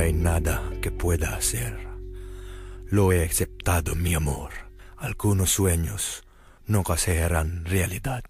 hay nada que pueda hacer. Lo he aceptado, mi amor. Algunos sueños nunca se harán realidad.